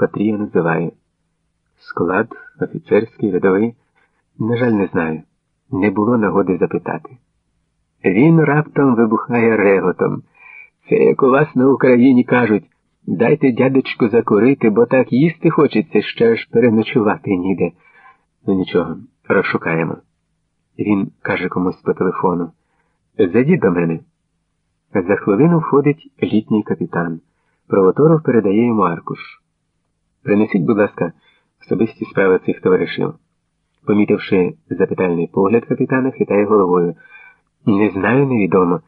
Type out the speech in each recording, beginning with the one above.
котрі я називаю. Склад офіцерський, рядовий, на жаль, не знаю. Не було нагоди запитати. Він раптом вибухає реготом. Це як у вас на Україні кажуть, дайте дядечку закурити, бо так їсти хочеться, що аж переночувати ніде. Ну нічого, розшукаємо. Він каже комусь по телефону. Зайдіть до мене. За хвилину входить літній капітан. Провоторов передає йому аркуш. Принесіть, будь ласка, особисті справи цих товаришів. Помітивши запитальний погляд капітана, хитає головою. Не знаю, невідомо.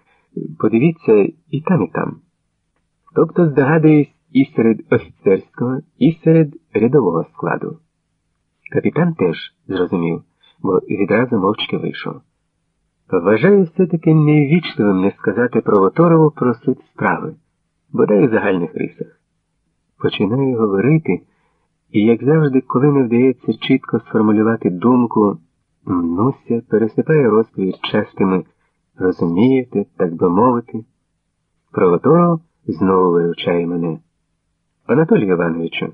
Подивіться і там, і там. Тобто здогадуюсь і серед офіцерського, і серед рядового складу. Капітан теж зрозумів, бо відразу мовчки вийшов. Вважаю все-таки неввічливим не сказати Провоторову про суть справи, бодай у загальних рисах. Починаю говорити, і, як завжди, коли не вдається чітко сформулювати думку, мнуся, пересипає розповідь частими розумієте, так би мовити. Провоторов знову виручає мене. Анатолію Івановичу,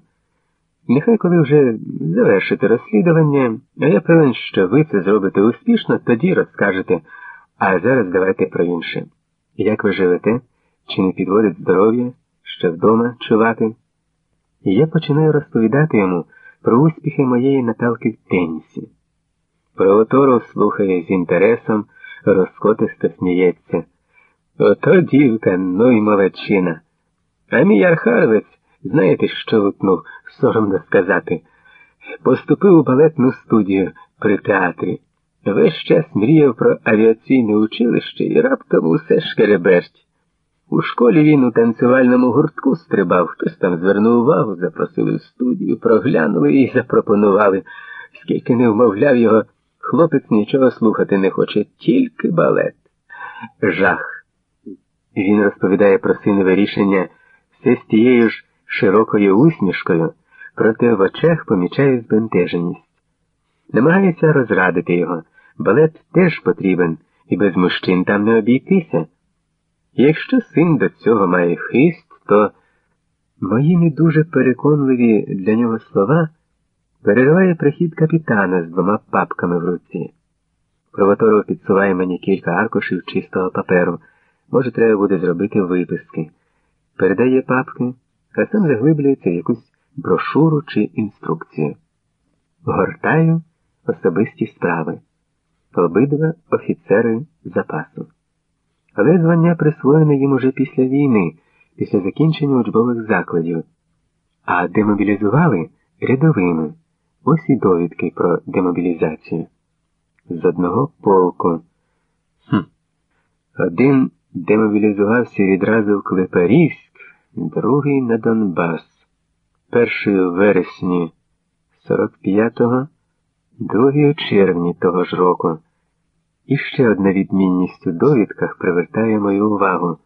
нехай коли вже завершите розслідування, а я певен, що ви це зробите успішно, тоді розкажете, а зараз давайте про інше. Як ви живете? Чи не підводить здоров'я, ще вдома чувати? І я починаю розповідати йому про успіхи моєї Наталки в тенісі. Провоторов слухає з інтересом, розкотисто сміється. Ото дівка, ну й молодчина. А мій архаровець, знаєте, що гукнув, соромно сказати, поступив у балетну студію при театрі. Весь час мріяв про авіаційне училище і раптом усе шкереберть. У школі він у танцювальному гуртку стрибав, хтось там звернув увагу, запросили в студію, проглянули і запропонували. Скільки не вмовляв його, хлопець нічого слухати не хоче, тільки балет. Жах. Він розповідає про синове рішення все з тією ж широкою усмішкою, проте в очах помічає збентеженість. Намагається розрадити його. Балет теж потрібен, і без мужчин там не обійтися. Якщо син до цього має хист, то мої не дуже переконливі для нього слова перериває прихід капітана з двома папками в руці. Провоторов підсуває мені кілька аркушів чистого паперу. Може, треба буде зробити виписки. Передає папки, а сам заглиблюється в якусь брошуру чи інструкцію. Гортаю особисті справи. Обидва офіцери запасу. Але звання присвоєне їм уже після війни, після закінчення учбових закладів, а демобілізували рядовими. Ось і довідки про демобілізацію. З одного полку. Хм. Один демобілізувався відразу в Клепарівськ, другий на Донбас. Перший у вересні 45-го, другий у червні того ж року. І ще одна відмінність у довідках привертає мою увагу.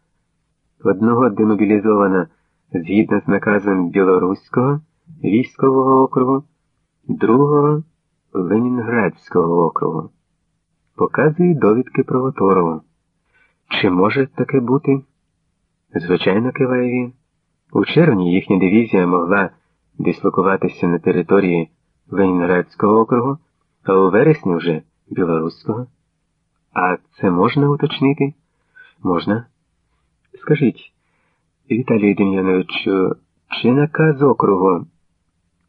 Одного демобілізовано згідно з наказом Білоруського військового округу, другого Ленінградського округу. Показує довідки про Воторову. Чи може таке бути? Звичайно, киває він. У червні їхня дивізія могла дислокуватися на території Ленінградського округу, а у вересні вже Білоруського. А це можна уточнити? Можна. Скажіть, Віталію Дем'яновичу, чи наказ округу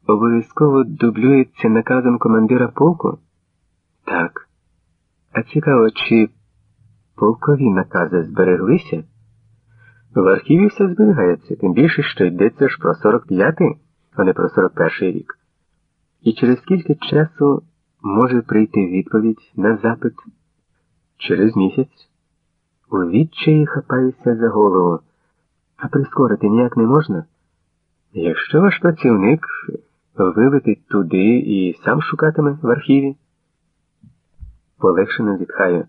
обов'язково дублюється наказом командира полку? Так. А цікаво, чи полкові накази збереглися? В архіві все зберігається, тим більше, що йдеться ж про 45-й, а не про 41-й рік. І через скільки часу може прийти відповідь на запит? Через місяць. У відчаї хапаюся за голову. А прискорити ніяк не можна? Якщо ваш працівник вилетить туди і сам шукатиме в архіві, полегшено зітхаю.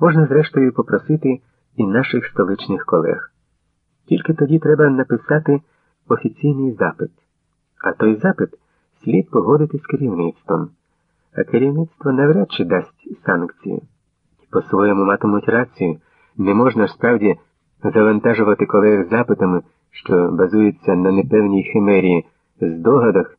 Можна, зрештою, попросити і наших столичних колег. Тільки тоді треба написати офіційний запит, а той запит слід погодити з керівництвом, а керівництво навряд чи дасть санкцію. По-своєму матимуть рацію, не можна ж справді завантажувати колег запитами, що базуються на непевній химерії здогадах